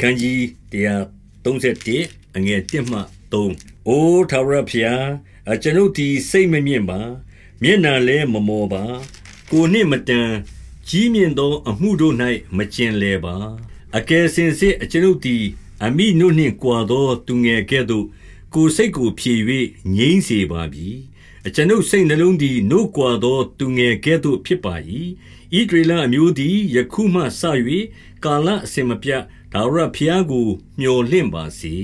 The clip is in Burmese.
ခန်းကြီး131အငယ်1မှ3အိုထာဝရဘုရားအကျွန်ုပ်သည်စိတ်မမြင့်ပါ မျက်နာလည်းမမောပါ ကိုနှင့်မတန်ကြီးမြင့်သော အမှုတို့၌မကျင်လေပါအကယ်စင်စစ်အကျွန်ုပ်သည်အမိနုနှင့်ကြွာသော သူငယ်ကဲ့သို့ကိုစိတ်ကိုဖြည့်၍ငြိမ့်စေပါပြီ အကျွန်ုပ်စိတ်နှလုံးသည်နှုတ်ကွာသောသူငယ်ကဲ့သို့ဖြစ်ပါ၏ဣဒရေလအမျိုးသည်ယခုမှစ၍ကာလအစဉ်မပြတ်ဒါဝရဘုရားကိုမျှော်လင့်ပါစေ